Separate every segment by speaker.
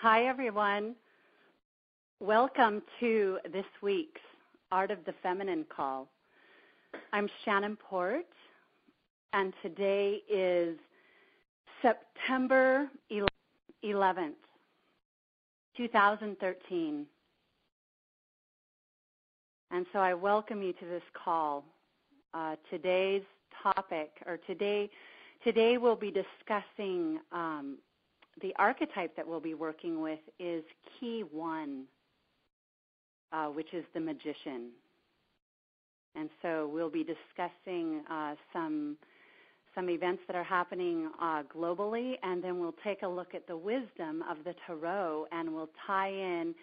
Speaker 1: Hi, everyone. Welcome to this week's Art of the Feminine call. I'm Shannon Port, and today is September 11th, 2013. And so I welcome you to this call. Uh, today's topic, or today, today we'll be discussing um, the archetype that we'll be working with is key one, uh, which is the magician. And so we'll be discussing uh, some some events that are happening uh, globally, and then we'll take a look at the wisdom of the tarot, and we'll tie in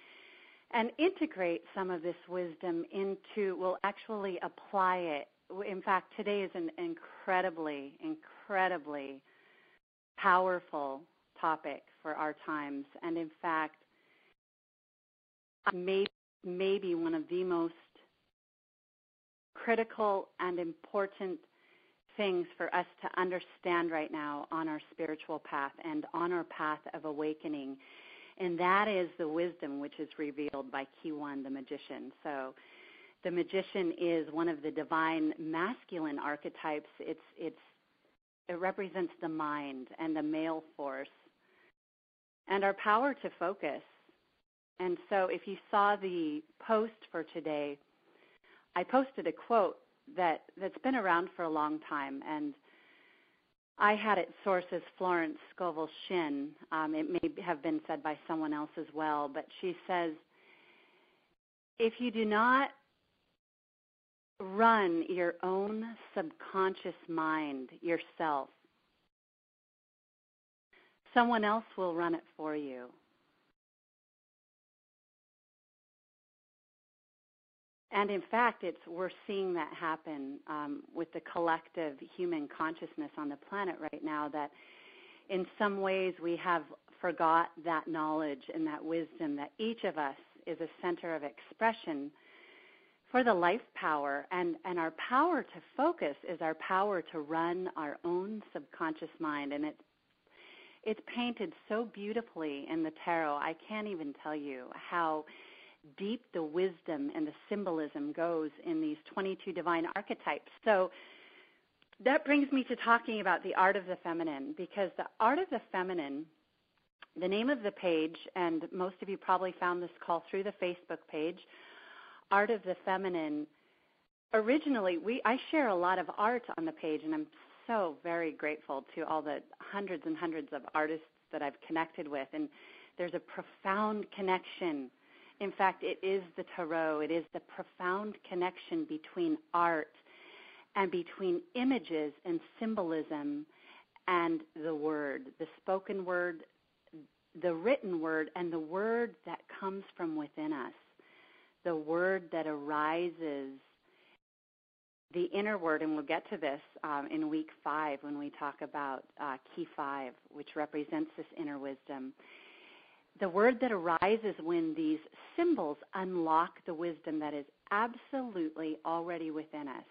Speaker 1: and integrate some of this wisdom into. We'll actually apply it. In fact, today is an incredibly, incredibly powerful topic for our times, and in fact, maybe, maybe one of the most critical and important things for us to understand right now on our spiritual path and on our path of awakening. And that is the wisdom which is revealed by Key One, the magician. So the magician is one of the divine masculine archetypes. It's, it's, it represents the mind and the male force and our power to focus. And so if you saw the post for today, I posted a quote that, that's been around for a long time and I had it sourced as Florence Scovel Shinn. Um, it may have been said by someone else as well, but she says, if you do not run your own subconscious mind yourself, Someone else will run it for you. And in fact, it's we're seeing that happen um, with the collective human consciousness on the planet right now. That in some ways we have forgot that knowledge and that wisdom that each of us is a center of expression for the life power, and and our power to focus is our power to run our own subconscious mind, and it's it's painted so beautifully in the tarot. I can't even tell you how deep the wisdom and the symbolism goes in these 22 divine archetypes. So that brings me to talking about the art of the feminine because the art of the feminine the name of the page and most of you probably found this call through the Facebook page art of the feminine originally we I share a lot of art on the page and I'm so very grateful to all the hundreds and hundreds of artists that I've connected with. And there's a profound connection. In fact, it is the tarot, it is the profound connection between art and between images and symbolism and the word, the spoken word, the written word, and the word that comes from within us, the word that arises the inner word, and we'll get to this um, in week five when we talk about uh, key five, which represents this inner wisdom. The word that arises when these symbols unlock the wisdom that is absolutely already within us.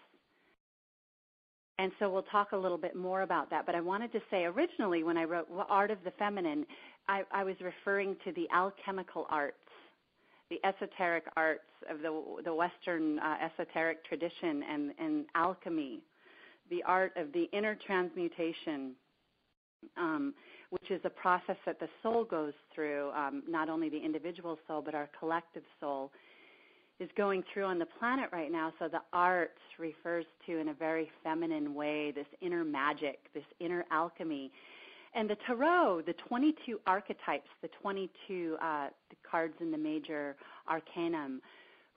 Speaker 1: And so we'll talk a little bit more about that. But I wanted to say originally when I wrote Art of the Feminine, I, I was referring to the alchemical arts the esoteric arts of the the Western uh, esoteric tradition and and alchemy, the art of the inner transmutation, um, which is a process that the soul goes through, um, not only the individual soul but our collective soul is going through on the planet right now. So the art refers to in a very feminine way this inner magic, this inner alchemy and the tarot, the 22 archetypes, the 22 uh, the cards in the major arcanum,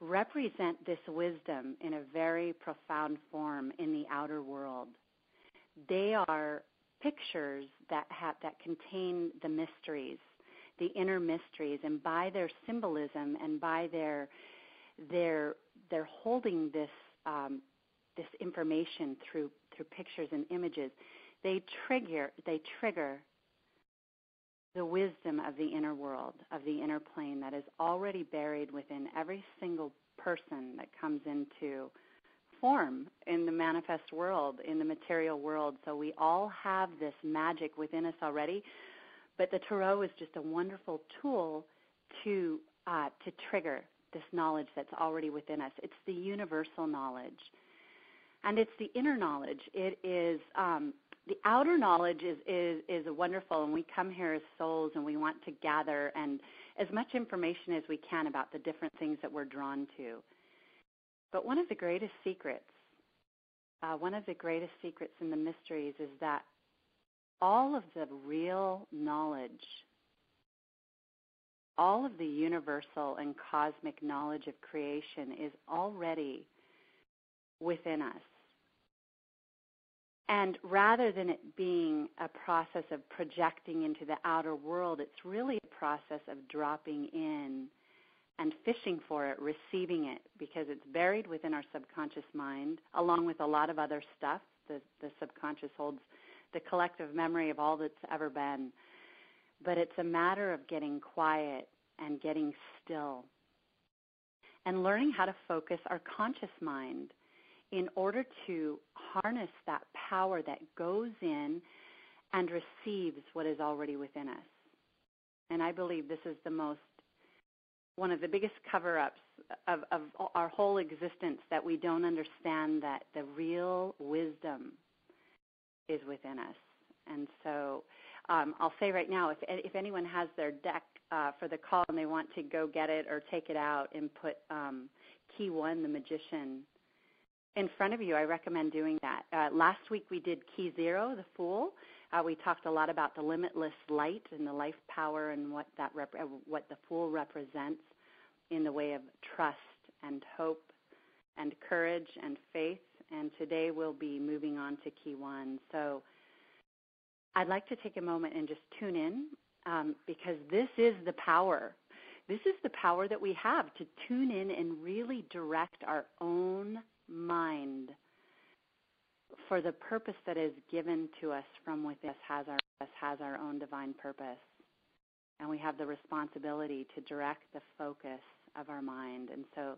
Speaker 1: represent this wisdom in a very profound form in the outer world. They are pictures that have that contain the mysteries, the inner mysteries, and by their symbolism and by their their they're holding this um, this information through through pictures and images they trigger they trigger the wisdom of the inner world, of the inner plane that is already buried within every single person that comes into form in the manifest world, in the material world. So we all have this magic within us already, but the tarot is just a wonderful tool to uh, to trigger this knowledge that's already within us. It's the universal knowledge, and it's the inner knowledge. It is um, the outer knowledge is, is is wonderful, and we come here as souls, and we want to gather and as much information as we can about the different things that we're drawn to. But one of the greatest secrets, uh, one of the greatest secrets in the mysteries, is that all of the real knowledge, all of the universal and cosmic knowledge of creation is already within us. And rather than it being a process of projecting into the outer world, it's really a process of dropping in and fishing for it, receiving it, because it's buried within our subconscious mind, along with a lot of other stuff. The, the subconscious holds the collective memory of all that's ever been. But it's a matter of getting quiet and getting still and learning how to focus our conscious mind in order to harness that power that goes in and receives what is already within us. And I believe this is the most, one of the biggest cover ups of, of our whole existence that we don't understand that the real wisdom is within us. And so um, I'll say right now, if, if anyone has their deck uh, for the call and they want to go get it or take it out and put um, key one, the magician, in front of you, I recommend doing that. Uh, last week we did Key Zero, the Fool. Uh, we talked a lot about the limitless light and the life power and what that rep- uh, what the Fool represents in the way of trust and hope and courage and faith. And today we'll be moving on to Key One. So I'd like to take a moment and just tune in um, because this is the power. This is the power that we have to tune in and really direct our own mind for the purpose that is given to us from within us has our us has our own divine purpose. And we have the responsibility to direct the focus of our mind. And so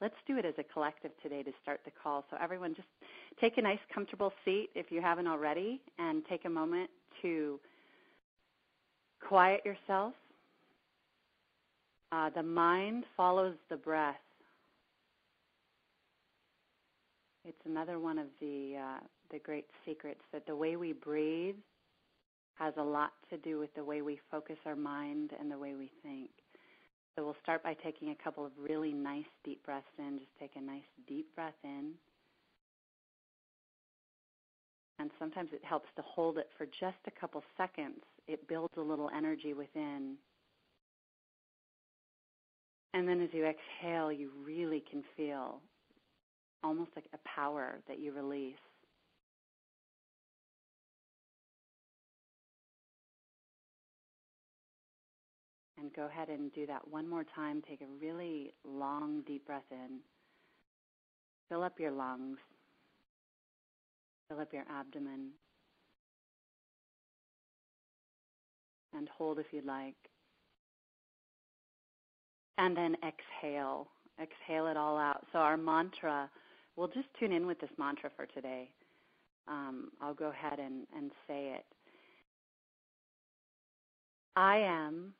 Speaker 1: let's do it as a collective today to start the call. So everyone just take a nice comfortable seat if you haven't already and take a moment to quiet yourself. Uh, the mind follows the breath It's another one of the uh, the great secrets that the way we breathe has a lot to do with the way we focus our mind and the way we think. So we'll start by taking a couple of really nice deep breaths in. Just take a nice deep breath in. And sometimes it helps to hold it for just a couple seconds. It builds a little energy within. And then as you exhale, you really can feel almost like a power that you release. And go ahead and do that one more time. Take a really long, deep breath in. Fill up your lungs. Fill up your abdomen. And hold if you'd like. And then exhale. Exhale it all out. So, our mantra we'll just tune in with this mantra for today. Um, I'll go ahead and, and say it. I am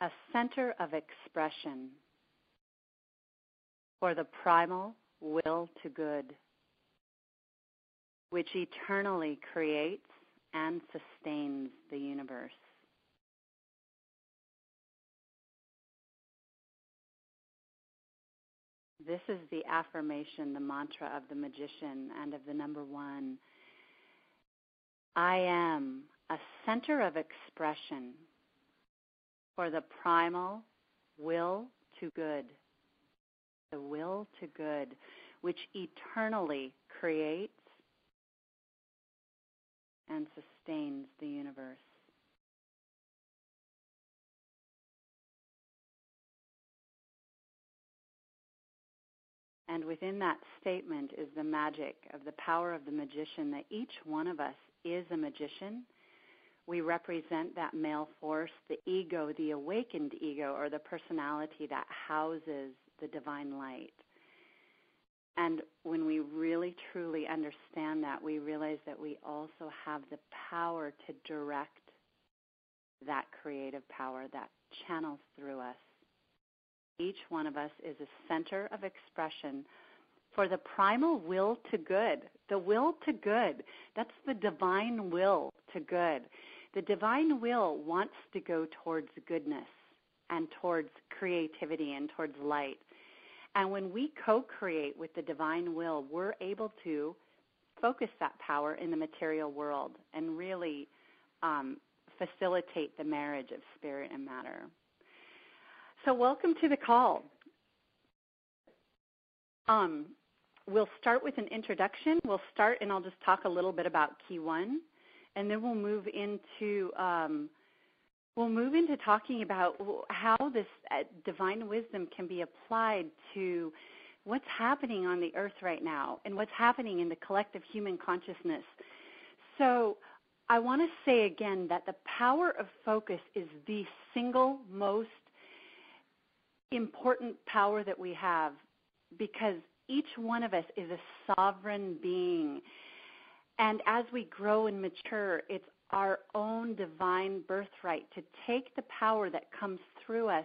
Speaker 1: a center of expression for the primal will to good, which eternally creates and sustains the universe. This is the affirmation, the mantra of the magician and of the number one. I am a center of expression for the primal will to good, the will to good, which eternally creates and sustains the universe. And within that statement is the magic of the power of the magician that each one of us is a magician. We represent that male force, the ego, the awakened ego, or the personality that houses the divine light. And when we really truly understand that, we realize that we also have the power to direct that creative power that channels through us. Each one of us is a center of expression for the primal will to good. The will to good. That's the divine will to good. The divine will wants to go towards goodness and towards creativity and towards light. And when we co create with the divine will, we're able to focus that power in the material world and really um, facilitate the marriage of spirit and matter. So, welcome to the call. Um, we'll start with an introduction. We'll start, and I'll just talk a little bit about Key One, and then we'll move into um, we'll move into talking about how this uh, divine wisdom can be applied to what's happening on the earth right now and what's happening in the collective human consciousness. So, I want to say again that the power of focus is the single most important power that we have because each one of us is a sovereign being. And as we grow and mature, it's our own divine birthright to take the power that comes through us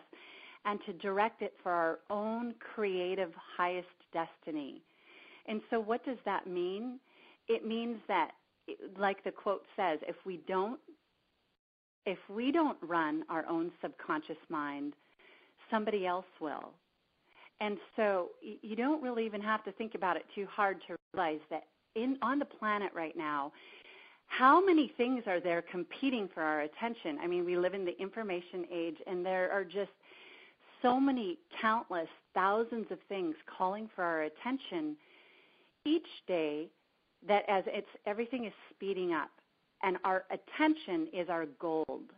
Speaker 1: and to direct it for our own creative highest destiny. And so, what does that mean? It means that, like the quote says, if we don't if we don't run our own subconscious mind, somebody else will. And so you don't really even have to think about it too hard to realize that in on the planet right now, how many things are there competing for our attention? I mean, we live in the information age and there are just so many countless thousands of things calling for our attention each day that as it's everything is speeding up and our attention is our gold.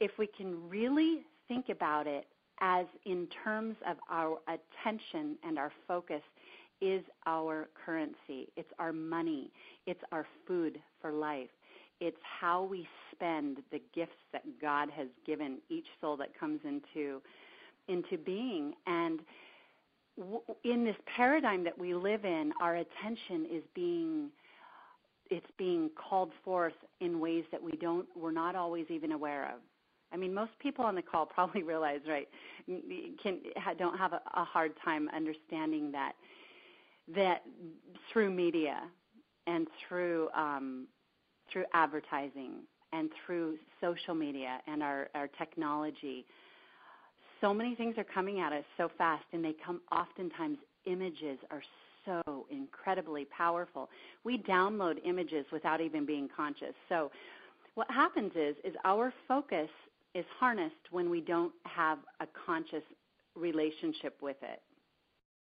Speaker 1: If we can really think about it as in terms of our attention and our focus is our currency. It's our money. It's our food for life. It's how we spend the gifts that God has given each soul that comes into into being and in this paradigm that we live in our attention is being it's being called forth in ways that we don't we're not always even aware of I mean, most people on the call probably realize, right, can don't have a, a hard time understanding that that through media and through um, through advertising and through social media and our, our technology, so many things are coming at us so fast, and they come oftentimes images are so incredibly powerful. We download images without even being conscious. So what happens is is our focus is harnessed when we don't have a conscious relationship with it.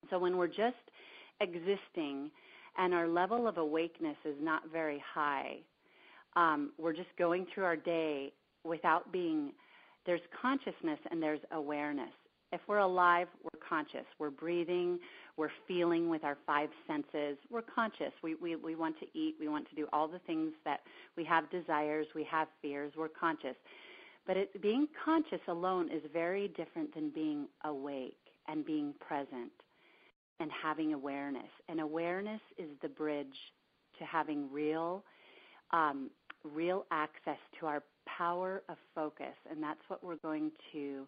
Speaker 1: So when we're just existing and our level of awakeness is not very high, um, we're just going through our day without being, there's consciousness and there's awareness. If we're alive, we're conscious. We're breathing, we're feeling with our five senses. We're conscious. We, we, we want to eat, we want to do all the things that we have desires, we have fears, we're conscious. But it, being conscious alone is very different than being awake and being present and having awareness. And awareness is the bridge to having real, um, real access to our power of focus. And that's what we're going to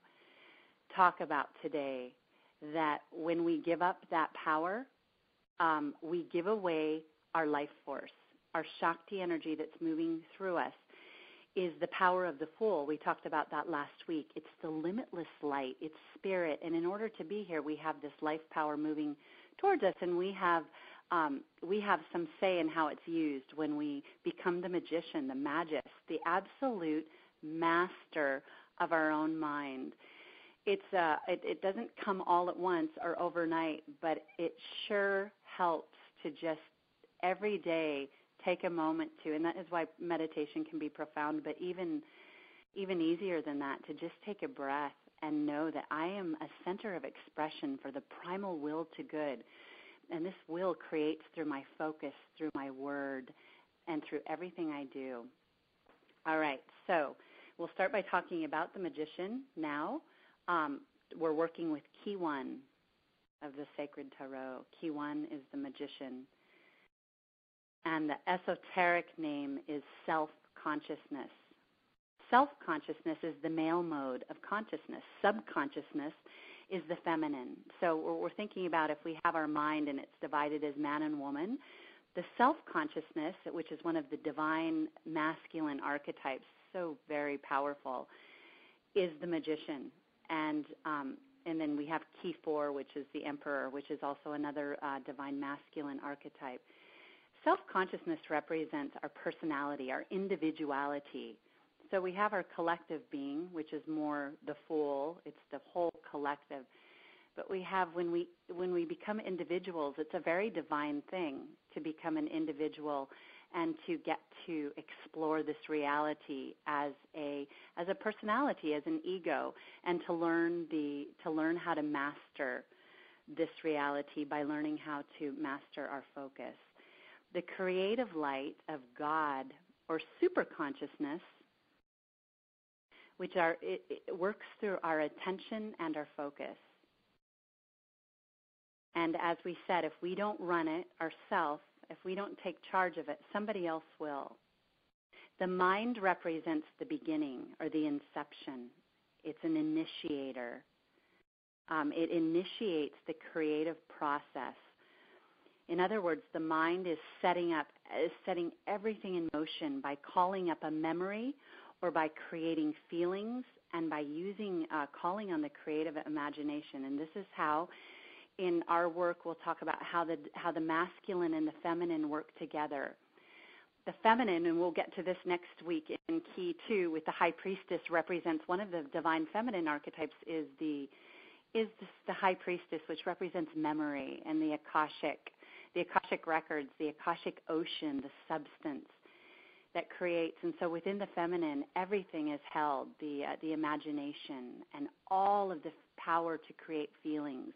Speaker 1: talk about today. That when we give up that power, um, we give away our life force, our Shakti energy that's moving through us is the power of the Fool. We talked about that last week. It's the limitless light, it's spirit. And in order to be here, we have this life power moving towards us, and we have. Um, we have some say in how it's used when we become the magician, the magist, the absolute master of our own mind. It's uh, it, it doesn't come all at once or overnight, but it sure helps to just every day take a moment to and that is why meditation can be profound but even even easier than that to just take a breath and know that I am a center of expression for the primal will to good. And this will creates through my focus through my word and through everything I do. All right so we'll start by talking about the magician now. Um, we're working with key one of the sacred tarot. Key one is the magician and the esoteric name is self consciousness. self consciousness is the male mode of consciousness. Subconsciousness is the feminine. So we're, we're thinking about if we have our mind and it's divided as man and woman, the self consciousness, which is one of the divine masculine archetypes, so very powerful, is the magician. And um, and then we have key four, which is the emperor, which is also another uh, divine masculine archetype. Self consciousness represents our personality, our individuality. So we have our collective being, which is more the full, it's the whole collective. But we have when we when we become individuals, it's a very divine thing to become an individual and to get to explore this reality as a as a personality, as an ego, and to learn the to learn how to master this reality by learning how to master our focus. The creative light of God or super consciousness, which are it, it works through our attention and our focus. And as we said, if we don't run it ourselves, if we don't take charge of it, somebody else will. The mind represents the beginning or the inception. It's an initiator. Um, it initiates the creative process. In other words, the mind is setting up, is setting everything in motion by calling up a memory or by creating feelings and by using, uh, calling on the creative imagination. And this is how in our work we'll talk about how the how the masculine and the feminine work together. The feminine, and we'll get to this next week in key two with the high priestess represents one of the divine feminine archetypes is the is the high priestess, which represents memory and the akashic, the akashic records, the akashic ocean, the substance that creates. And so within the feminine, everything is held the uh, the imagination and all of the power to create feelings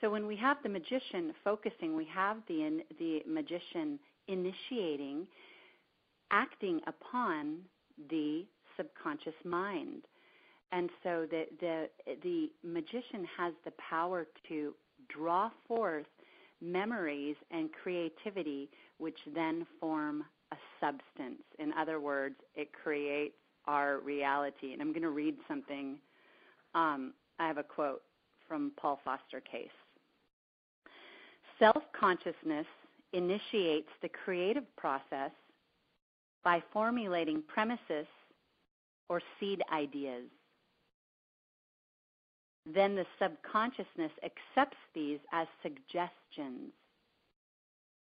Speaker 1: so when we have the magician focusing, we have the the magician initiating, acting upon the subconscious mind. And so the the the magician has the power to draw forth memories and creativity which then form a substance. In other words, it creates our reality. And I'm going to read something. Um, I have a quote from Paul Foster Case. Self consciousness initiates the creative process by formulating premises or seed ideas. Then the subconsciousness accepts these as suggestions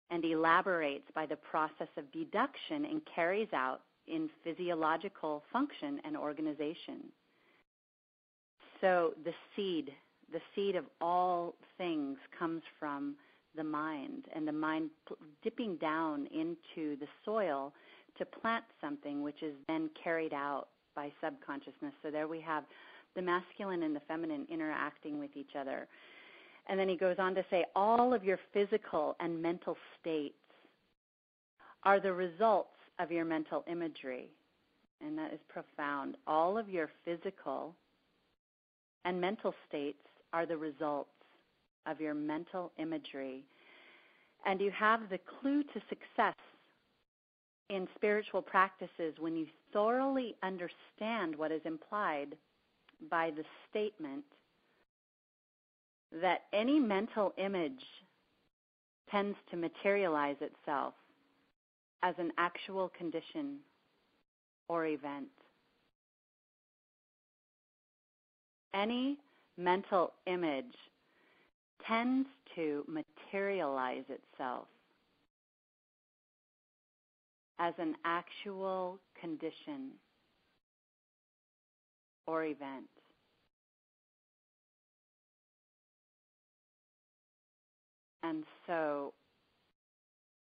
Speaker 1: and elaborates by the process of deduction and carries out in physiological function and organization. So the seed, the seed of all things comes from the mind and the mind dipping down into the soil to plant something which is then carried out by subconsciousness. So there we have the masculine and the feminine interacting with each other. And then he goes on to say all of your physical and mental states are the results of your mental imagery. And that is profound. All of your physical and mental states are the results of your mental imagery. And you have the clue to success in spiritual practices when you thoroughly understand what is implied by the statement that any mental image tends to materialize itself as an actual condition or event. Any mental image tends to materialize itself as an actual condition or event. And so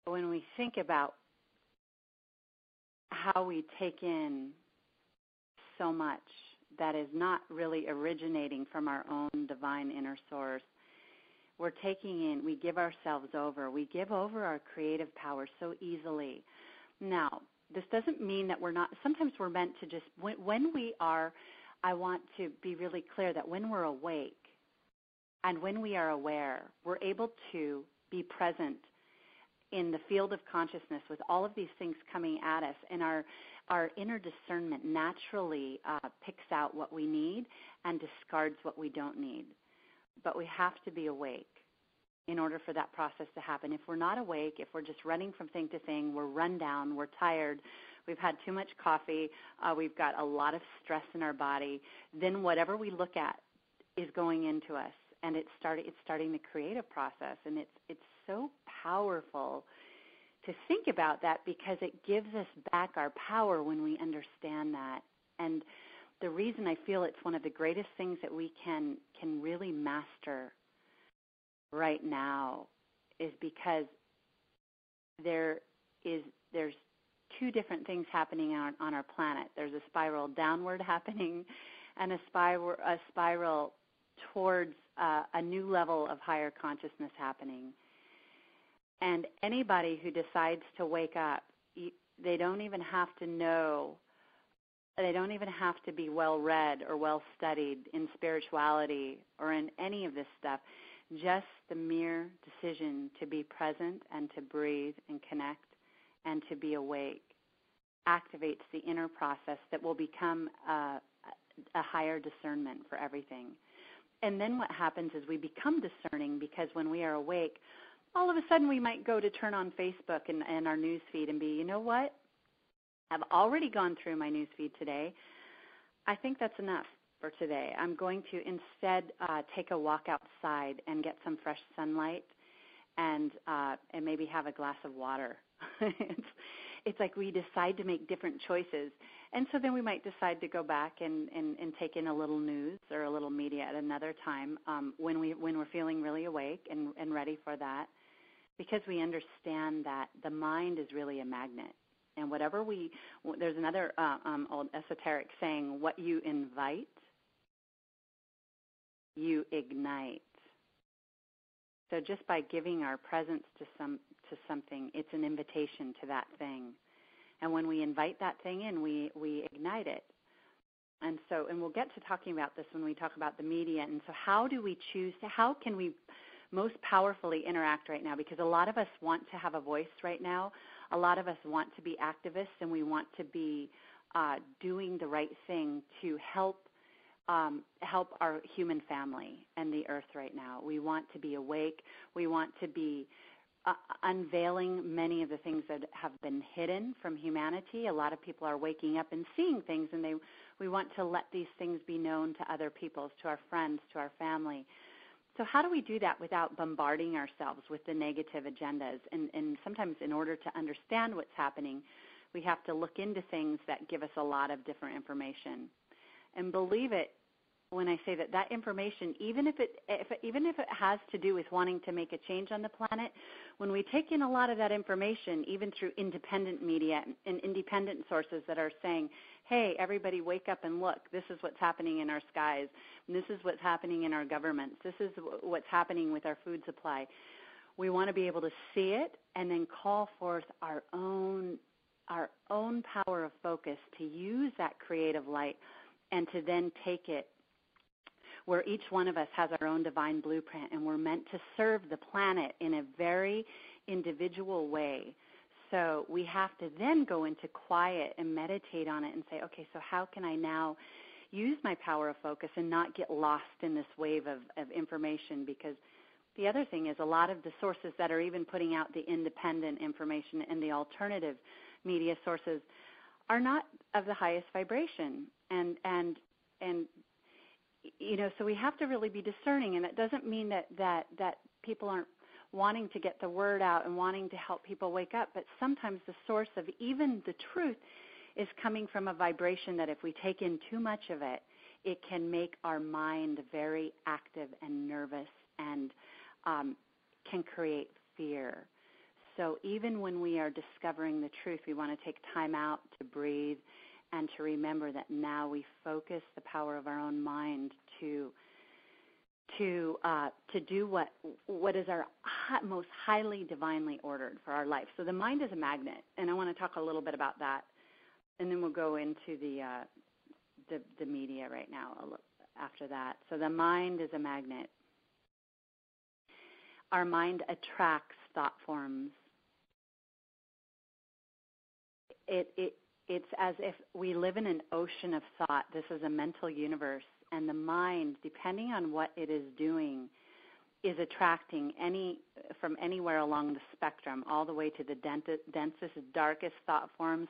Speaker 1: when we think about how we take in so much that is not really originating from our own divine inner source, we're taking in, we give ourselves over. We give over our creative power so easily. Now, this doesn't mean that we're not, sometimes we're meant to just, when, when we are, I want to be really clear that when we're awake and when we are aware, we're able to be present in the field of consciousness with all of these things coming at us and our our inner discernment naturally uh, picks out what we need and discards what we don't need. But we have to be awake in order for that process to happen. If we're not awake, if we're just running from thing to thing, we're run down, we're tired, we've had too much coffee, uh, we've got a lot of stress in our body, then whatever we look at is going into us, and it's starting it's starting the creative process, and it's it's so powerful to think about that because it gives us back our power when we understand that. And the reason I feel it's one of the greatest things that we can can really master right now is because there is there's two different things happening on, on our planet. There's a spiral downward happening and a spiral a spiral towards uh, a new level of higher consciousness happening. And anybody who decides to wake up, they don't even have to know, they don't even have to be well read or well studied in spirituality or in any of this stuff. Just the mere decision to be present and to breathe and connect and to be awake activates the inner process that will become a, a higher discernment for everything. And then what happens is we become discerning because when we are awake, all of a sudden we might go to turn on Facebook and, and our news feed and be, you know what? I've already gone through my news feed today. I think that's enough for today. I'm going to instead uh, take a walk outside and get some fresh sunlight, and uh, and maybe have a glass of water. it's it's like we decide to make different choices, and so then we might decide to go back and and, and take in a little news or a little media at another time um, when we when we're feeling really awake and and ready for that because we understand that the mind is really a magnet. And whatever we, there's another uh, um, old esoteric saying, what you invite, you ignite. So just by giving our presence to some to something, it's an invitation to that thing. And when we invite that thing in, we we ignite it. And so, and we'll get to talking about this when we talk about the media. And so, how do we choose to? How can we most powerfully interact right now because a lot of us want to have a voice right now. A lot of us want to be activists and we want to be uh, doing the right thing to help um, help our human family and the earth right now. We want to be awake. We want to be uh, unveiling many of the things that have been hidden from humanity. A lot of people are waking up and seeing things, and they we want to let these things be known to other people, to our friends, to our family. So how do we do that without bombarding ourselves with the negative agendas? And, and sometimes in order to understand what's happening, we have to look into things that give us a lot of different information. And believe it when I say that that information, even if it if, even if it has to do with wanting to make a change on the planet, when we take in a lot of that information, even through independent media and independent sources that are saying, "Hey, everybody, wake up and look! This is what's happening in our skies. This is what's happening in our governments. This is what's happening with our food supply." We want to be able to see it and then call forth our own our own power of focus to use that creative light and to then take it where each one of us has our own divine blueprint and we're meant to serve the planet in a very individual way. So we have to then go into quiet and meditate on it and say, okay, so how can I now use my power of focus and not get lost in this wave of, of information? Because the other thing is a lot of the sources that are even putting out the independent information and the alternative media sources are not of the highest vibration. And and and you know, so we have to really be discerning, and it doesn't mean that that that people aren't wanting to get the word out and wanting to help people wake up, but sometimes the source of even the truth is coming from a vibration that if we take in too much of it, it can make our mind very active and nervous and um, can create fear. So even when we are discovering the truth, we want to take time out to breathe and to remember that now we focus the power of our own mind to to uh, to do what what is our most highly divinely ordered for our life. So the mind is a magnet, and I want to talk a little bit about that, and then we'll go into the uh, the, the media right now after that. So the mind is a magnet. Our mind attracts thought forms. It it it's as if we live in an ocean of thought. This is a mental universe, and the mind, depending on what it is doing, is attracting any from anywhere along the spectrum, all the way to the densest, darkest thought forms,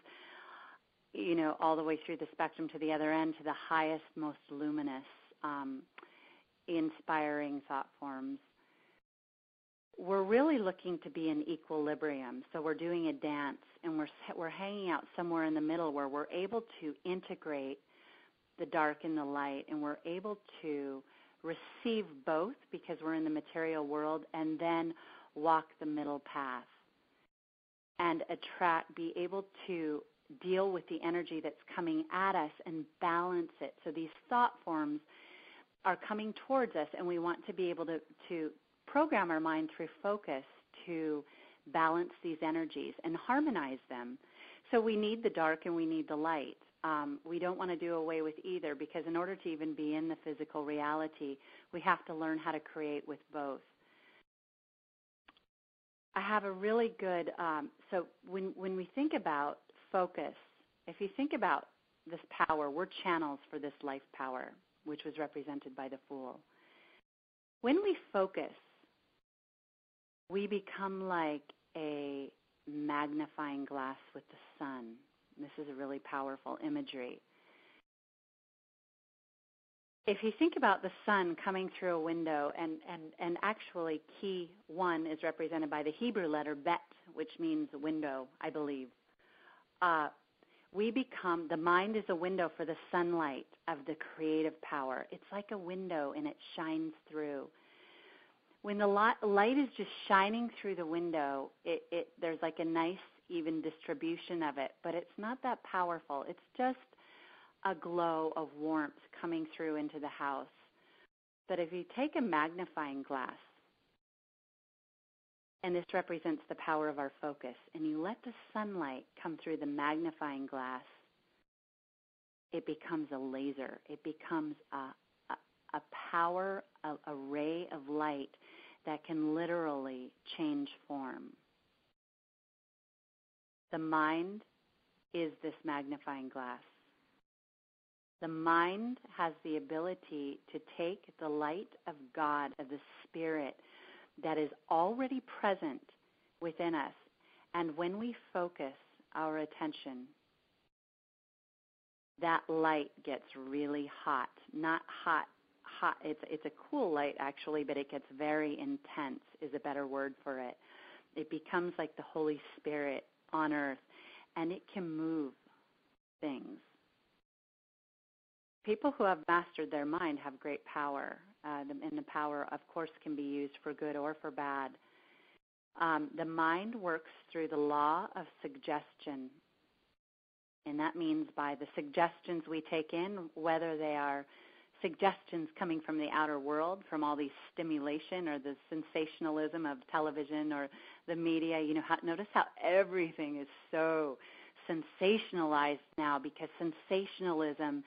Speaker 1: you know, all the way through the spectrum to the other end, to the highest, most luminous, um, inspiring thought forms. We're really looking to be in equilibrium. So we're doing a dance, and we're we're hanging out somewhere in the middle where we're able to integrate the dark and the light, and we're able to receive both because we're in the material world, and then walk the middle path and attract, be able to deal with the energy that's coming at us and balance it. So these thought forms are coming towards us, and we want to be able to, to program our mind through focus to balance these energies and harmonize them. So we need the dark and we need the light. Um, we don't want to do away with either because in order to even be in the physical reality, we have to learn how to create with both. I have a really good um, so when when we think about focus, if you think about this power, we're channels for this life power, which was represented by the Fool. When we focus, we become like a magnifying glass with the sun this is a really powerful imagery. If you think about the sun coming through a window, and, and, and actually, key one is represented by the Hebrew letter bet, which means window, I believe. Uh, we become, the mind is a window for the sunlight of the creative power. It's like a window and it shines through. When the light, is just shining through the window, it, it, there's like a nice even distribution of it, but it's not that powerful. It's just a glow of warmth coming through into the house. But if you take a magnifying glass, and this represents the power of our focus, and you let the sunlight come through the magnifying glass, it becomes a laser. It becomes a, a, a power, a, a ray of light that can literally change form. The mind is this magnifying glass. The mind has the ability to take the light of God, of the Spirit that is already present within us, and when we focus our attention, that light gets really hot. Not hot, hot. It's it's a cool light actually, but it gets very intense. Is a better word for it. It becomes like the Holy Spirit on earth, and it can move things. People who have mastered their mind have great power, uh, and the power, of course, can be used for good or for bad. Um, the mind works through the law of suggestion, and that means by the suggestions we take in, whether they are suggestions coming from the outer world, from all these stimulation or the sensationalism of television or the media. You know, how, notice how everything is so sensationalized now because sensationalism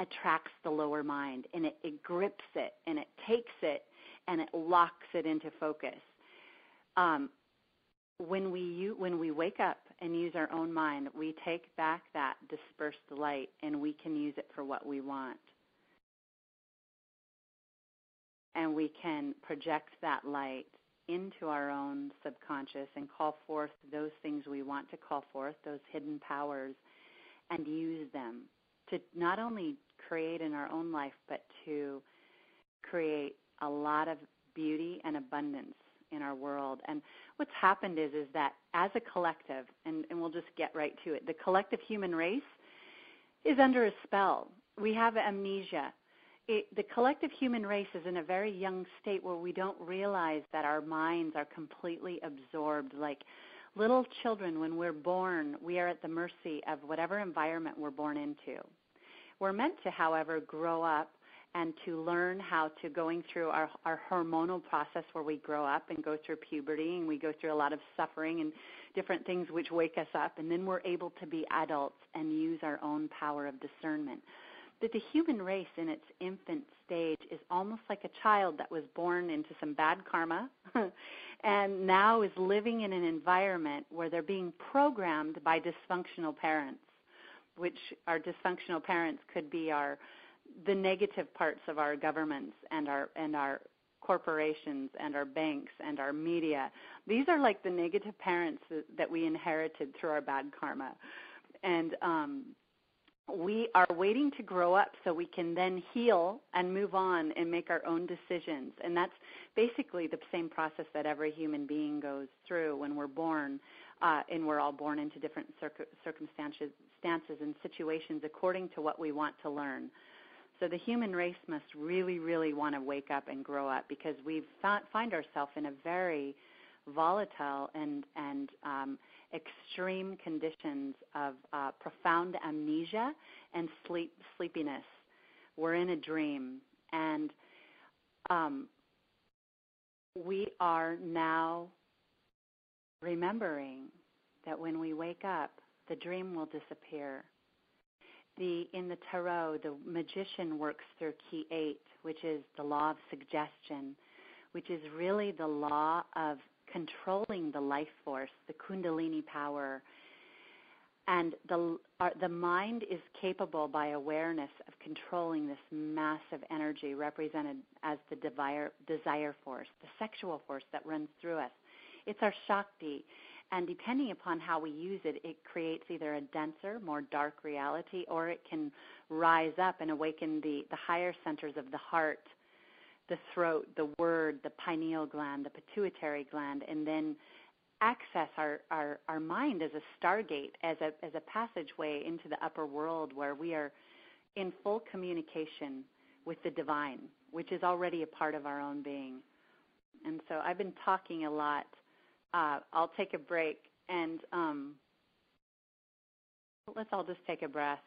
Speaker 1: attracts the lower mind and it, it grips it and it takes it and it locks it into focus. Um, when we when we wake up and use our own mind, we take back that dispersed light and we can use it for what we want and we can project that light into our own subconscious and call forth those things we want to call forth, those hidden powers, and use them to not only create in our own life, but to create a lot of beauty and abundance in our world. And what's happened is is that as a collective, and, and we'll just get right to it, the collective human race is under a spell. We have amnesia it, the collective human race is in a very young state where we don't realize that our minds are completely absorbed. Like little children, when we're born, we are at the mercy of whatever environment we're born into. We're meant to, however, grow up and to learn how to going through our, our hormonal process where we grow up and go through puberty and we go through a lot of suffering and different things which wake us up and then we're able to be adults and use our own power of discernment that the human race in its infant stage is almost like a child that was born into some bad karma and now is living in an environment where they're being programmed by dysfunctional parents, which our dysfunctional parents could be our the negative parts of our governments and our and our corporations and our banks and our media. These are like the negative parents that, we inherited through our bad karma. And um, we are waiting to grow up so we can then heal and move on and make our own decisions. And that's basically the same process that every human being goes through when we're born. Uh, and we're all born into different circumstances stances, and situations according to what we want to learn. So the human race must really, really want to wake up and grow up because we find ourselves in a very volatile and and um, extreme conditions of uh, profound amnesia and sleep sleepiness. We're in a dream, and um, we are now remembering that when we wake up, the dream will disappear the in the tarot, the magician works through key eight, which is the law of suggestion, which is really the law of controlling the life force, the kundalini power. And the our, the mind is capable by awareness of controlling this massive energy represented as the desire, desire force, the sexual force that runs through us. It's our Shakti. And depending upon how we use it, it creates either a denser, more dark reality, or it can rise up and awaken the, the higher centers of the heart, the throat, the word, the pineal gland, the pituitary gland, and then access our, our, our mind as a stargate, as a, as a passageway into the upper world where we are in full communication with the divine, which is already a part of our own being. And so I've been talking a lot uh, I'll take a break and um, let's all just take a breath.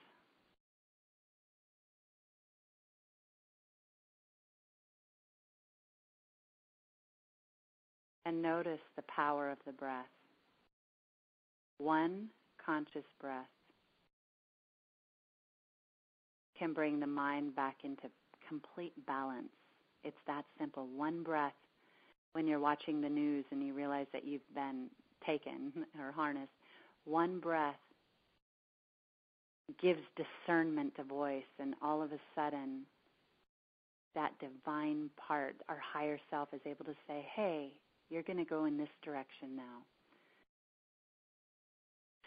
Speaker 1: And notice the power of the breath. One conscious breath can bring the mind back into complete balance. It's that simple. One breath when you're watching the news and you realize that you've been taken or harnessed, one breath gives discernment to voice, and all of a sudden, that divine part, our higher self, is able to say, hey, you're going to go in this direction now.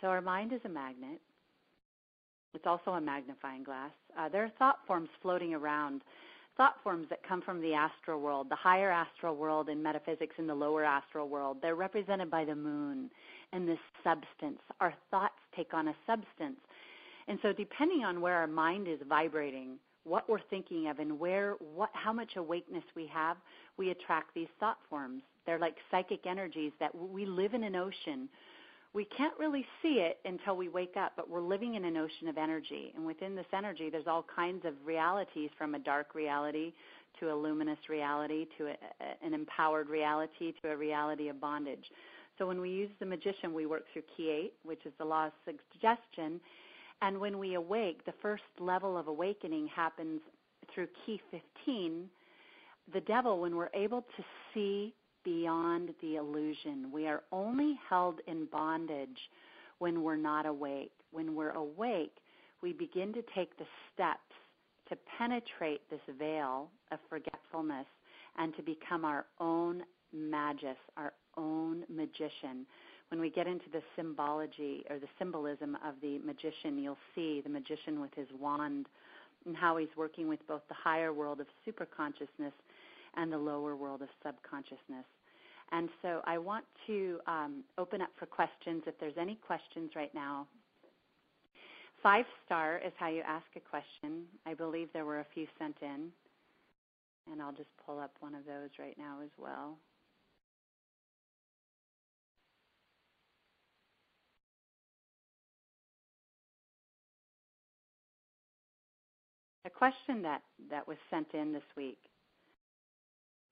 Speaker 1: So our mind is a magnet. It's also a magnifying glass. Uh, there are thought forms floating around thought forms that come from the astral world, the higher astral world in metaphysics and the lower astral world. They're represented by the moon and this substance. Our thoughts take on a substance. And so depending on where our mind is vibrating, what we're thinking of and where what how much awakeness we have, we attract these thought forms. They're like psychic energies that we live in an ocean we can't really see it until we wake up, but we're living in an ocean of energy. And within this energy, there's all kinds of realities from a dark reality to a luminous reality to a, an empowered reality to a reality of bondage. So when we use the magician, we work through key eight, which is the law of suggestion. And when we awake, the first level of awakening happens through key 15. The devil, when we're able to see beyond the illusion. We are only held in bondage when we're not awake. When we're awake, we begin to take the steps to penetrate this veil of forgetfulness and to become our own magus, our own magician. When we get into the symbology or the symbolism of the magician, you'll see the magician with his wand and how he's working with both the higher world of superconsciousness and the lower world of subconsciousness. And so I want to um, open up for questions if there's any questions right now. Five star is how you ask a question. I believe there were a few sent in. And I'll just pull up one of those right now as well. Question that, that was sent in this week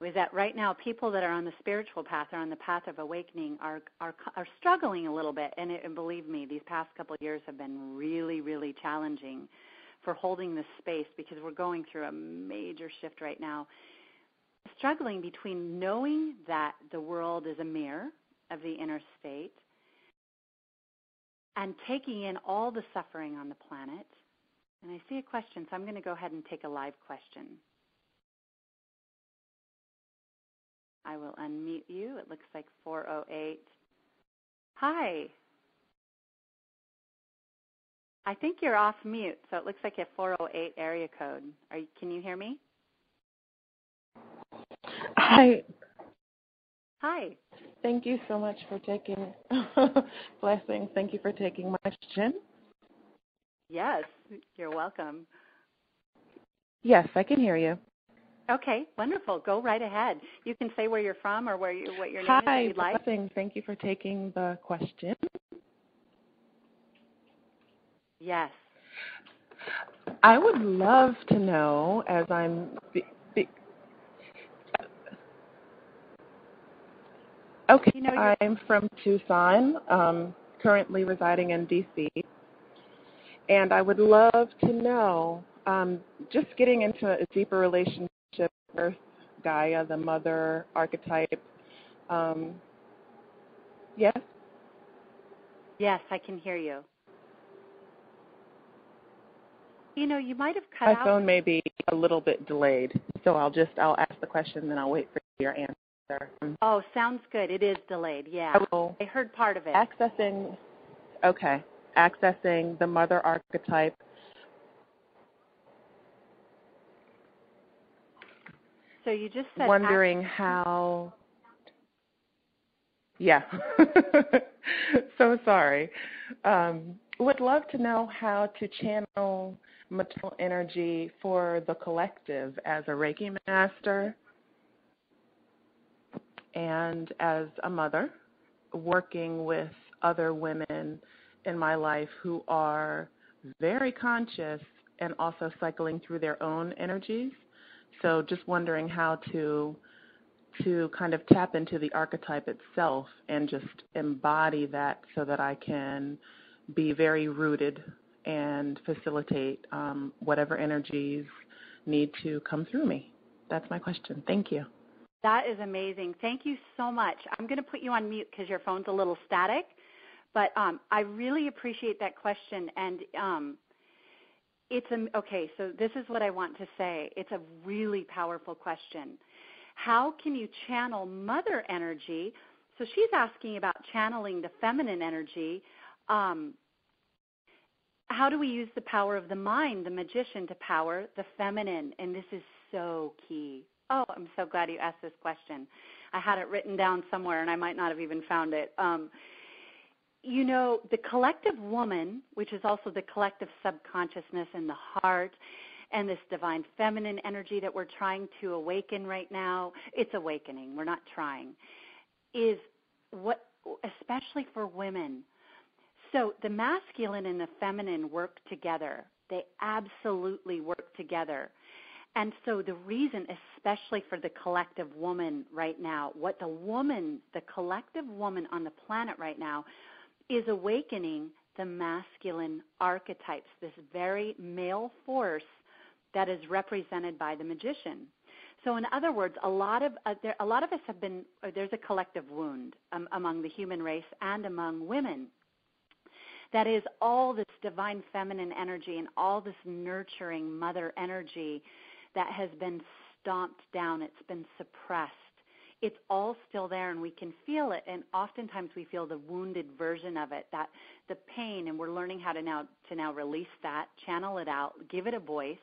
Speaker 1: was that right now people that are on the spiritual path or on the path of awakening are are are struggling a little bit and, it, and believe me these past couple of years have been really really challenging for holding this space because we're going through a major shift right now. Struggling between knowing that the world is a mirror of the inner state and taking in all the suffering on the planet. And I see a question, so I'm going to go ahead and take a live question. I will unmute you. It looks like 408. Hi. I think you're off mute, so it looks like a 408 area code. Are you, can you hear me?
Speaker 2: Hi.
Speaker 1: Hi.
Speaker 2: Thank you so much for taking blessings. Thank you for taking my question.
Speaker 1: Yes, you're welcome.
Speaker 2: Yes, I can hear you.
Speaker 1: Okay, wonderful. Go right ahead. You can say where you're from or where you what your name
Speaker 2: Hi,
Speaker 1: is. Hi,
Speaker 2: blessings. Thank you for taking the question.
Speaker 1: Yes.
Speaker 2: I would love to know, as I'm. Be, be, okay,
Speaker 1: you know,
Speaker 2: I'm from Tucson, um, currently residing in DC, and I would love to know, um, just getting into a deeper relationship with Earth, Gaia, the mother archetype. Um, yes.
Speaker 1: Yes, I can hear you. You know, you might have cut
Speaker 2: My
Speaker 1: out.
Speaker 2: phone may be a little bit delayed, so I'll just I'll ask the question, then I'll wait for your answer.
Speaker 1: Oh, sounds good. It is delayed. Yeah,
Speaker 2: I
Speaker 1: I heard part of it.
Speaker 2: accessing. Okay, accessing the mother archetype.
Speaker 1: So you just said
Speaker 2: Wondering how. Yeah. so sorry. Um, would love to know how to channel maternal energy for the collective as a Reiki master and as a mother, working with other women in my life who are very conscious and also cycling through their own energies. So just wondering how to to kind of tap into the archetype itself and just embody that so that I can be very rooted and facilitate um, whatever energies need to come through me. That's my question. Thank you.
Speaker 1: That is amazing. Thank you so much. I'm going to put you on mute because your phone's a little static, but um, I really appreciate that question. And um, it's a, okay. So this is what I want to say. It's a really powerful question. How can you channel mother energy? So she's asking about channeling the feminine energy. Um, how do we use the power of the mind, the magician, to power the feminine? And this is so key. Oh, I'm so glad you asked this question. I had it written down somewhere and I might not have even found it. Um, you know, the collective woman, which is also the collective subconsciousness in the heart, and this divine feminine energy that we're trying to awaken right now, it's awakening, we're not trying, is what, especially for women, so the masculine and the feminine work together. They absolutely work together. And so the reason, especially for the collective woman right now, what the woman, the collective woman on the planet right now, is awakening the masculine archetypes, this very male force that is represented by the magician. So, in other words, a lot of uh, there, a lot of us have been uh, there's a collective wound um, among the human race and among women that is all this divine feminine energy and all this nurturing mother energy that has been stomped down, it's been suppressed. It's all still there and we can feel it and oftentimes we feel the wounded version of it, that the pain and we're learning how to now to now release that, channel it out, give it a voice,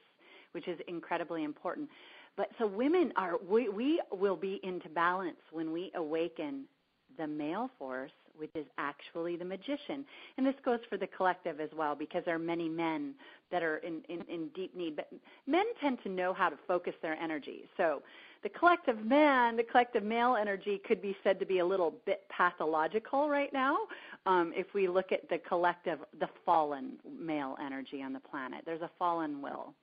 Speaker 1: which is incredibly important. But so women are we we will be into balance when we awaken the male force which is actually the magician. And this goes for the collective as well because there are many men that are in, in, in deep need. But men tend to know how to focus their energy. So the collective man, the collective male energy could be said to be a little bit pathological right now. Um, if we look at the collective, the fallen male energy on the planet, there's a fallen will,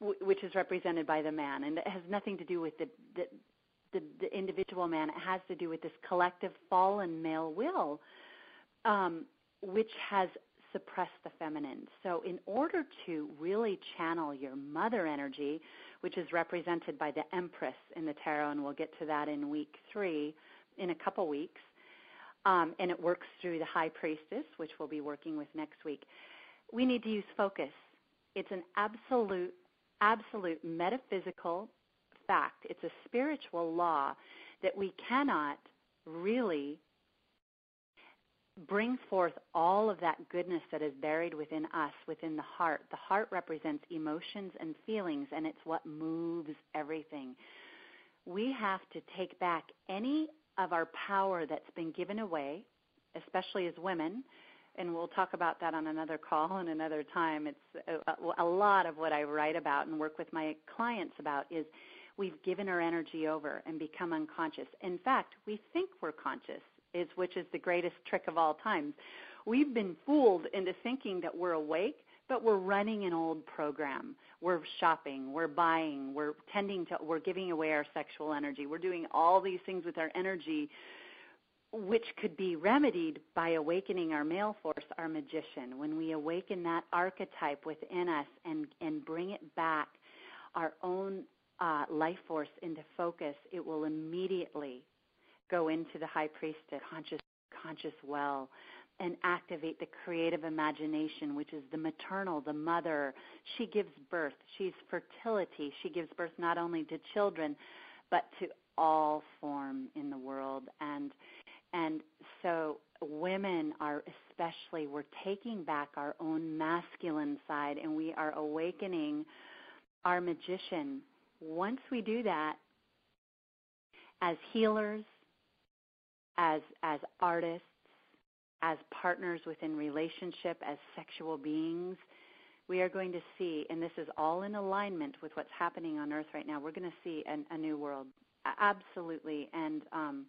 Speaker 1: which is represented by the man, and it has nothing to do with the, the the, the individual man. It has to do with this collective fallen male will, um, which has suppressed the feminine. So, in order to really channel your mother energy, which is represented by the Empress in the tarot, and we'll get to that in week three in a couple weeks, um, and it works through the High Priestess, which we'll be working with next week. We need to use focus. It's an absolute, absolute metaphysical fact. It's a spiritual law that we cannot really bring forth all of that goodness that is buried within us, within the heart. The heart represents emotions and feelings, and it's what moves everything. We have to take back any of our power that's been given away, especially as women. And we'll talk about that on another call and another time. It's a, a lot of what I write about and work with my clients about is we've given our energy over and become unconscious. In fact, we think we're conscious is which is the greatest trick of all times. We've been fooled into thinking that we're awake, but we're running an old program. We're shopping, we're buying, we're tending to we're giving away our sexual energy. We're doing all these things with our energy which could be remedied by awakening our male force, our magician. When we awaken that archetype within us and and bring it back our own uh, life force into focus, it will immediately go into the high priestess conscious conscious well and activate the creative imagination which is the maternal the mother. She gives birth. She's fertility. She gives birth not only to children but to all form in the world. And and so women are especially we're taking back our own masculine side and we are awakening our magician once we do that as healers as as artists, as partners within relationship, as sexual beings, we are going to see, and this is all in alignment with what's happening on Earth right now. We're going to see an, a new world, absolutely, and um,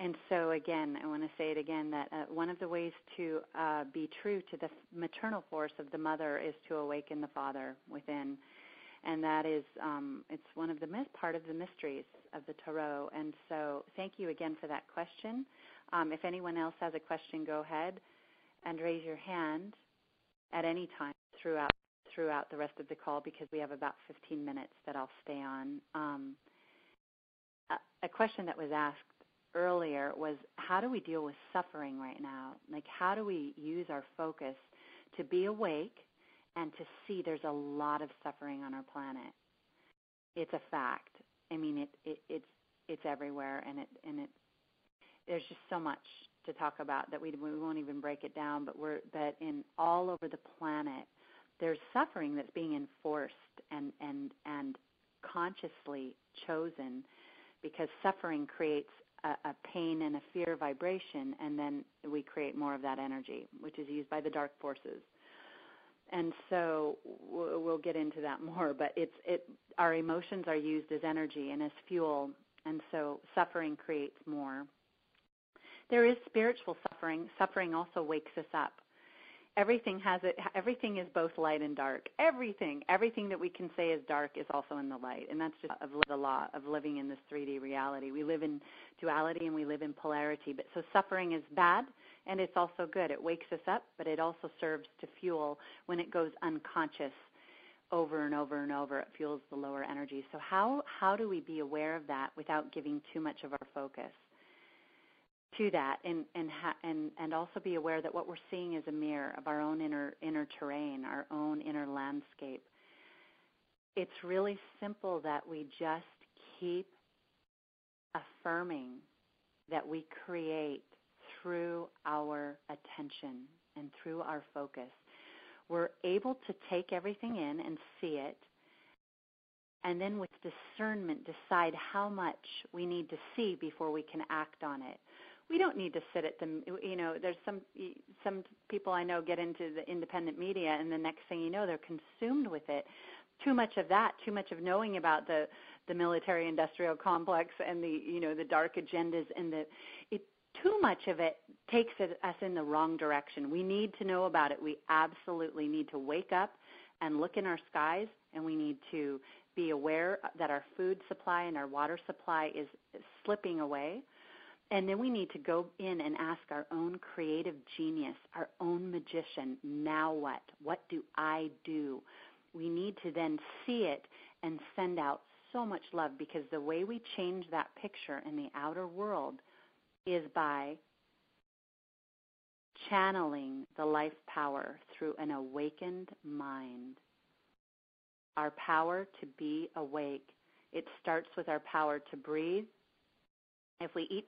Speaker 1: and so again, I want to say it again that uh, one of the ways to uh, be true to the maternal force of the mother is to awaken the father within and that is um, it's one of the part of the mysteries of the tarot. And so, thank you again for that question. Um, if anyone else has a question, go ahead and raise your hand at any time throughout throughout the rest of the call because we have about 15 minutes that I'll stay on. Um, a, a question that was asked earlier was how do we deal with suffering right now? Like how do we use our focus to be awake and to see there's a lot of suffering on our planet. It's a fact. I mean, it, it it's it's everywhere, and it and it there's just so much to talk about that we we won't even break it down. But we're but in all over the planet, there's suffering that's being enforced and and and consciously chosen, because suffering creates a, a pain and a fear vibration, and then we create more of that energy, which is used by the dark forces and so we'll get into that more but it's it our emotions are used as energy and as fuel and so suffering creates more. There is spiritual suffering. Suffering also wakes us up. Everything has it everything is both light and dark. Everything everything that we can say is dark is also in the light. And that's just of the law of living in this 3D reality. We live in duality and we live in polarity. But so suffering is bad and it's also good. It wakes us up but it also serves to fuel when it goes unconscious over and over and over it fuels the lower energy. So how how do we be aware of that without giving too much of our focus to that? And and ha- and and also be aware that what we're seeing is a mirror of our own inner inner terrain, our own inner landscape. It's really simple that we just keep affirming that we create through our attention and through our focus. We're able to take everything in and see it and then with discernment decide how much we need to see before we can act on it we don't need to sit at the you know there's some some people i know get into the independent media and the next thing you know they're consumed with it too much of that too much of knowing about the the military industrial complex and the you know the dark agendas and the it too much of it takes us in the wrong direction we need to know about it we absolutely need to wake up and look in our skies and we need to be aware that our food supply and our water supply is slipping away and then we need to go in and ask our own creative genius, our own magician, now what? What do I do? We need to then see it and send out so much love because the way we change that picture in the outer world is by channeling the life power through an awakened mind. Our power to be awake. It starts with our power to breathe. If we eat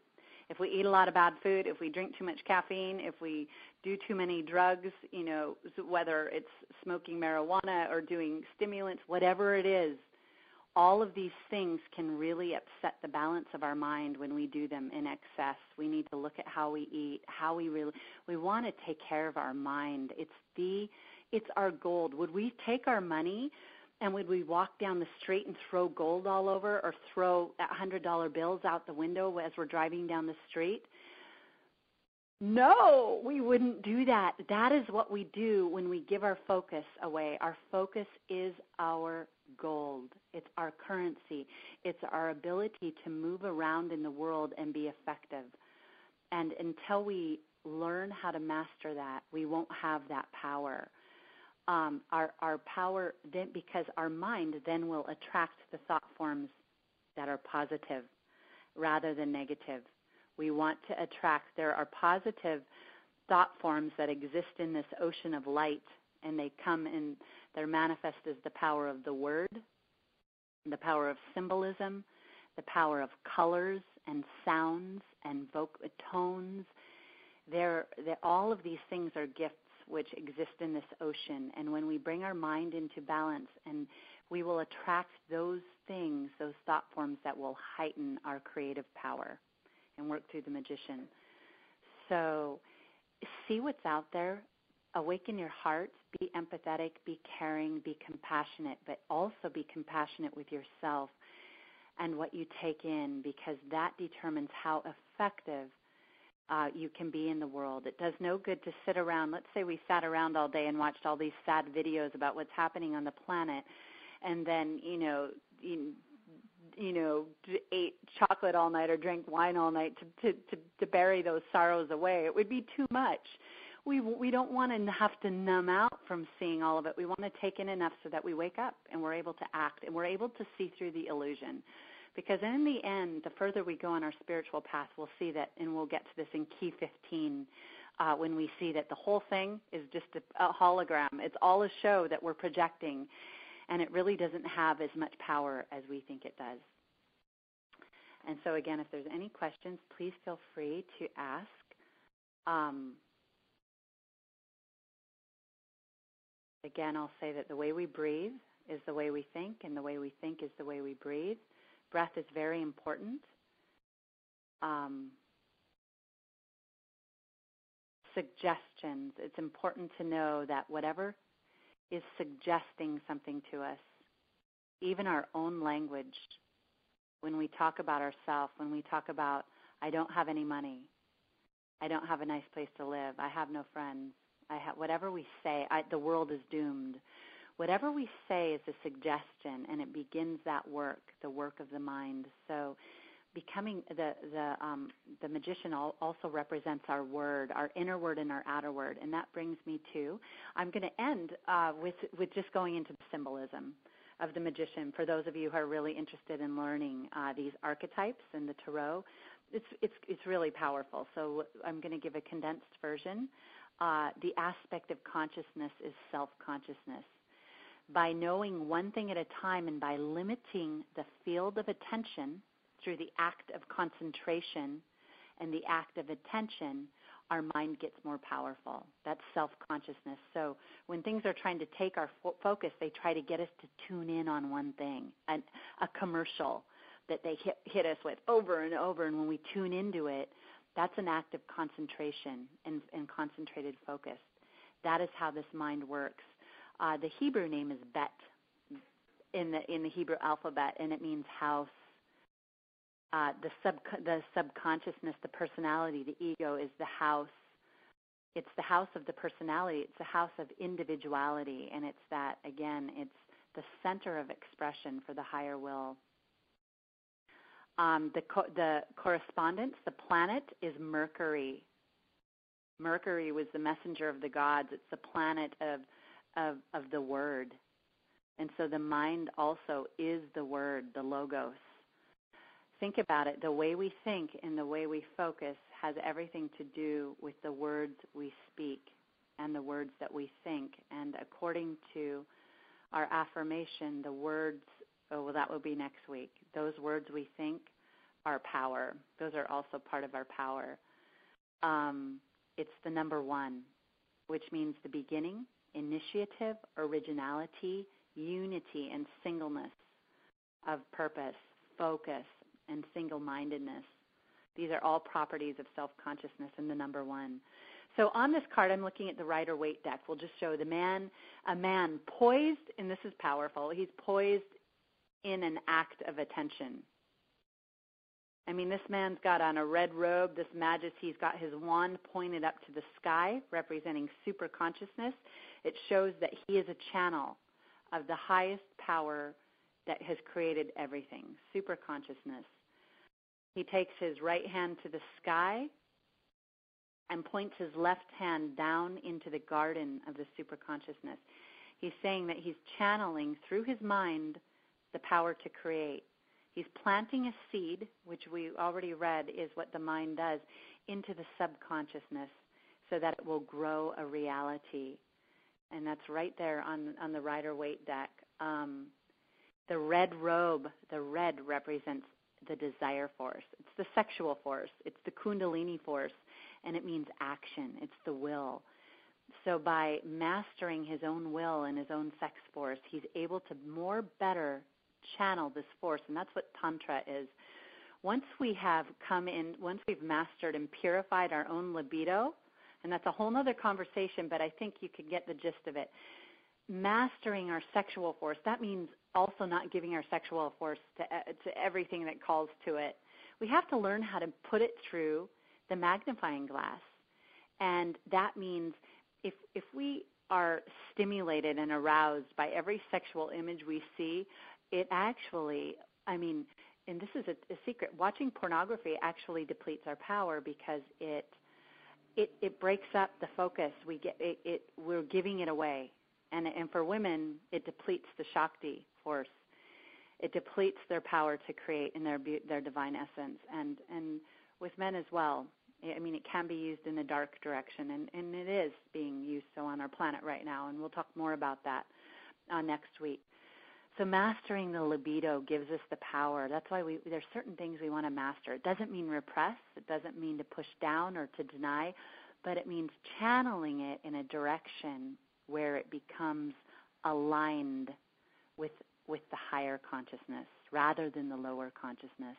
Speaker 1: if we eat a lot of bad food, if we drink too much caffeine, if we do too many drugs, you know, whether it's smoking marijuana or doing stimulants, whatever it is, all of these things can really upset the balance of our mind when we do them in excess. We need to look at how we eat, how we really we want to take care of our mind. It's the it's our gold. Would we take our money and would we walk down the street and throw gold all over or throw $100 bills out the window as we're driving down the street? No, we wouldn't do that. That is what we do when we give our focus away. Our focus is our gold. It's our currency. It's our ability to move around in the world and be effective. And until we learn how to master that, we won't have that power um, our our power then because our mind then will attract the thought forms that are positive rather than negative. We want to attract there are positive thought forms that exist in this ocean of light and they come in they're manifest as the power of the word, the power of symbolism, the power of colors and sounds and voc- tones. They're, they're, all of these things are gifts which exist in this ocean. And when we bring our mind into balance, and we will attract those things, those thought forms that will heighten our creative power and work through the magician. So see what's out there, awaken your heart, be empathetic, be caring, be compassionate, but also be compassionate with yourself and what you take in because that determines how effective uh, you can be in the world. It does no good to sit around. Let's say we sat around all day and watched all these sad videos about what's happening on the planet, and then you know, you, you know, ate chocolate all night or drank wine all night to, to to to bury those sorrows away. It would be too much. We we don't want to have to numb out from seeing all of it. We want to take in enough so that we wake up and we're able to act and we're able to see through the illusion because in the end, the further we go on our spiritual path, we'll see that, and we'll get to this in Key 15 uh, when we see that the whole thing is just a, a hologram. It's all a show that we're projecting, and it really doesn't have as much power as we think it does. And so, again, if there's any questions, please feel free to ask. Um, again, I'll say that the way we breathe is the way we think, and the way we think is the way we breathe. Breath is very important. Um, suggestions. It's important to know that whatever is suggesting something to us, even our own language, when we talk about ourselves, when we talk about, I don't have any money, I don't have a nice place to live, I have no friends, I whatever we say, I, the world is doomed whatever we say is a suggestion and it begins that work, the work of the mind. So becoming the the um, the magician also represents our word, our inner word and our outer word, and that brings me to I'm going to end uh, with with just going into the symbolism of the magician. For those of you who are really interested in learning uh, these archetypes and the tarot, it's it's it's really powerful. So I'm going to give a condensed version. Uh, the aspect of consciousness is self consciousness by knowing one thing at a time and by limiting the field of attention through the act of concentration and the act of attention, our mind gets more powerful. That's self consciousness. So when things are trying to take our fo- focus, they try to get us to tune in on one thing, an, a commercial that they hit, hit us with over and over. And when we tune into it, that's an act of concentration and, and concentrated focus. That is how this mind works. Uh, the Hebrew name is Bet in the in the Hebrew alphabet, and it means house. Uh, the sub the subconsciousness, the personality, the ego is the house. It's the house of the personality. It's the house of individuality, and it's that again. It's the center of expression for the higher will. Um, the, co- the correspondence, the planet, is Mercury. Mercury was the messenger of the gods. It's the planet of, of, of the word. And so the mind also is the word, the logos. Think about it. The way we think and the way we focus has everything to do with the words we speak and the words that we think. And according to our affirmation, the words, oh, well, that will be next week. Those words we think are power. Those are also part of our power. Um, it's the number one, which means the beginning, initiative, originality, unity, and singleness of purpose, focus, and single mindedness. These are all properties of self consciousness in the number one. So on this card, I'm looking at the Rider Waite deck. We'll just show the man, a man poised, and this is powerful. He's poised in an act of attention. I mean, this man's got on a red robe, this majesty. He's got his wand pointed up to the sky, representing super consciousness. It shows that he is a channel of the highest power that has created everything, super consciousness. He takes his right hand to the sky and points his left hand down into the garden of the super consciousness. He's saying that he's channeling through his mind the power to create. He's planting a seed, which we already read is what the mind does, into the subconsciousness so that it will grow a reality. And that's right there on, on the Rider Waite deck. Um, the red robe, the red represents the desire force. It's the sexual force. It's the kundalini force. And it means action. It's the will. So by mastering his own will and his own sex force, he's able to more better channel this force. And that's what Tantra is. Once we have come in, once we've mastered and purified our own libido, and that's a whole other conversation, but I think you could get the gist of it. Mastering our sexual force, that means also not giving our sexual force to, uh, to everything that calls to it. We have to learn how to put it through the magnifying glass. And that means if, if we are stimulated and aroused by every sexual image we see, it actually, I mean, and this is a, a secret, watching pornography actually depletes our power because it it, it breaks up the focus. We get it, it we're giving it away, and and for women it depletes the shakti force. It depletes their power to create in their their divine essence, and and with men as well. I mean, it can be used in a dark direction, and, and it is being used so on our planet right now, and we'll talk more about that uh, next week. So mastering the libido gives us the power. That's why we there's certain things we want to master. It doesn't mean repress, it doesn't mean to push down or to deny, but it means channeling it in a direction where it becomes aligned with with the higher consciousness rather than the lower consciousness.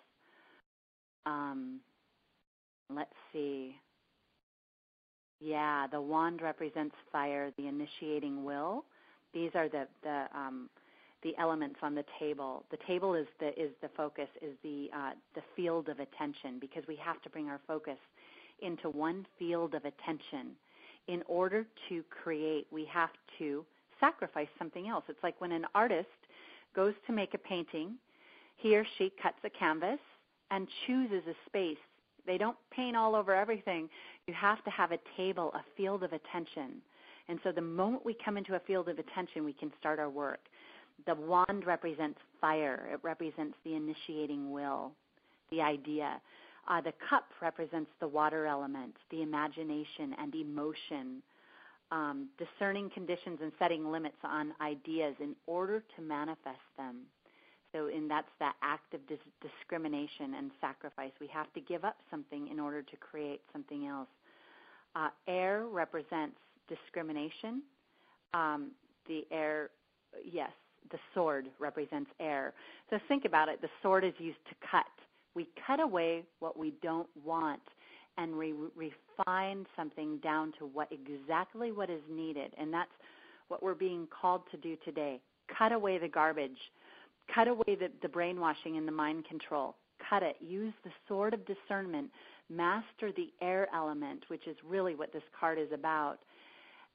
Speaker 1: Um, let's see. Yeah, the wand represents fire, the initiating will. These are the the um, the elements on the table. The table is the is the focus, is the uh, the field of attention because we have to bring our focus into one field of attention. In order to create, we have to sacrifice something else. It's like when an artist goes to make a painting, he or she cuts a canvas and chooses a space. They don't paint all over everything. You have to have a table, a field of attention. And so the moment we come into a field of attention, we can start our work. The wand represents fire. It represents the initiating will, the idea. Uh, the cup represents the water element, the imagination and emotion, um, discerning conditions and setting limits on ideas in order to manifest them. So, in that's that act of dis- discrimination and sacrifice. We have to give up something in order to create something else. Uh, air represents discrimination. Um, the air, yes, the sword represents air. So think about it. The sword is used to cut. We cut away what we don't want and we refine something down to what exactly what is needed. And that's what we're being called to do today. Cut away the garbage. Cut away the, the brainwashing and the mind control. Cut it. Use the sword of discernment. Master the air element, which is really what this card is about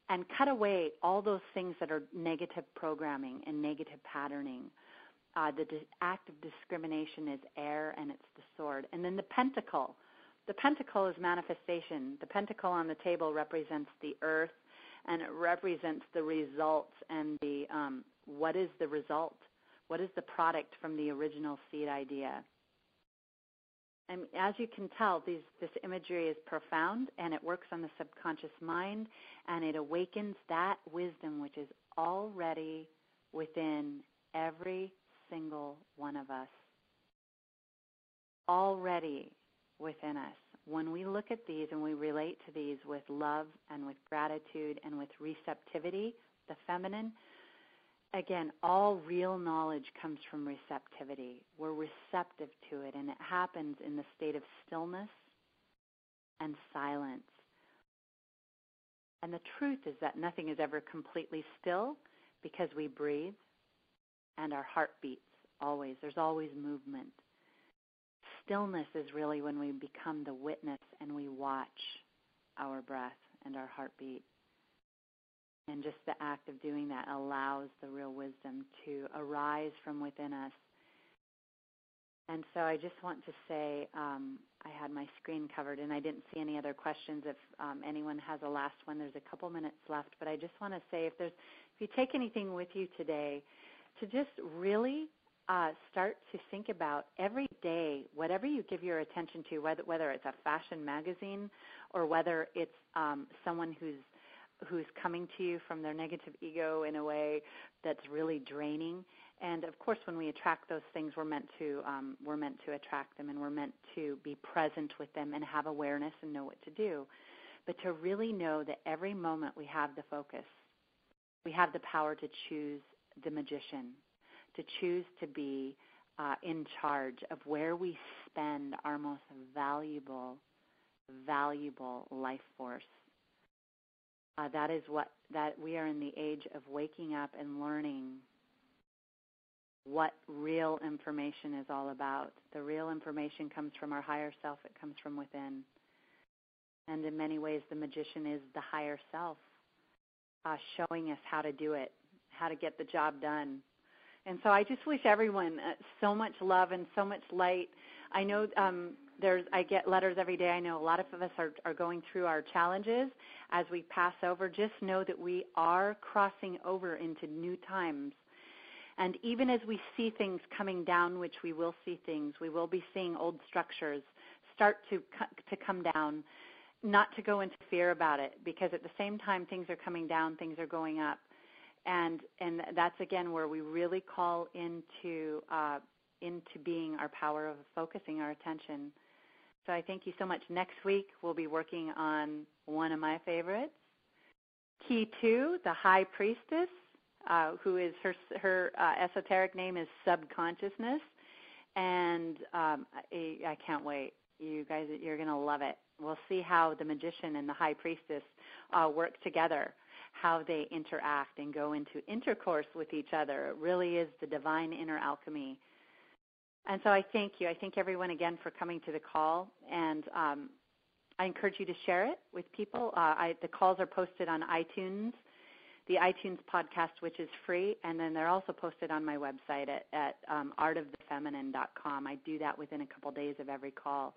Speaker 1: and cut away all those things that are negative programming and negative patterning. uh, the act of discrimination is air and it's the sword. And then the pentacle. The pentacle is manifestation. The pentacle on the table represents the earth and it represents the results and the um, what is the result? What is the product from the original seed idea? And as you can tell, these, this imagery is profound and it works on the subconscious mind and it awakens that wisdom which is already within every single one of us. Already within us. When we look at these and we relate to these with love and with gratitude and with receptivity, the feminine, again, all real knowledge comes from receptivity. We're receptive to it, and it happens in the state of stillness and silence. And the truth is that nothing is ever completely still because we breathe and our heart beats always. There's always movement. Stillness is really when we become the witness and we watch our breath and our heartbeat. And just the act of doing that allows the real wisdom to arise from within us. And so I just want to say um, I had my screen covered and I didn't see any other questions. If um, anyone has a last one, there's a couple minutes left. But I just want to say if there's if you take anything with you today, to just really uh, start to think about every day, whatever you give your attention to, whether whether it's a fashion magazine or whether it's um, someone who's who's coming to you from their negative ego in a way that's really draining. And of course, when we attract those things, we're meant to um, we're meant to attract them, and we're meant to be present with them and have awareness and know what to do. But to really know that every moment we have the focus, we have the power to choose the magician, to choose to be uh, in charge of where we spend our most valuable, valuable life force uh, that is what that we are in the age of waking up and learning what real information is all about. The real information comes from our higher self, it comes from within. And in many ways, the magician is the higher self, uh, showing us how to do it, how to get the job done. And so I just wish everyone uh, so much love and so much light. I know um, there's I get letters every day. I know a lot of us are, are going through our challenges as we pass over. Just know that we are crossing over into new times. And even as we see things coming down, which we will see things, we will be seeing old structures start to to come down. Not to go into fear about it, because at the same time things are coming down, things are going up, and and that's again where we really call into uh, into being our power of focusing our attention so I thank you so much. Next week, we'll be working on one of my favorites, Key 2, the High Priestess, uh, who is her, her uh, esoteric name is Subconsciousness. And um, I, I can't wait. You guys, you're going to love it. We'll see how the magician and the high priestess uh, work together, how they interact and go into intercourse with each other. It really is the divine inner alchemy and so I thank you. I thank everyone again for coming to the call, and um, I encourage you to share it with people. Uh, I, the calls are posted on iTunes, the iTunes podcast, which is free, and then they're also posted on my website at, at um, artofthefeminine.com. I do that within a couple days of every call.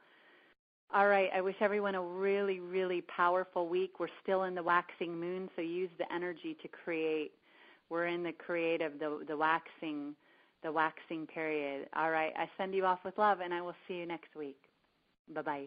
Speaker 1: All right. I wish everyone a really, really powerful week. We're still in the waxing moon, so use the energy to create. We're in the creative, the the waxing the waxing period. All right. I send you off with love, and I will see you next week. Bye bye.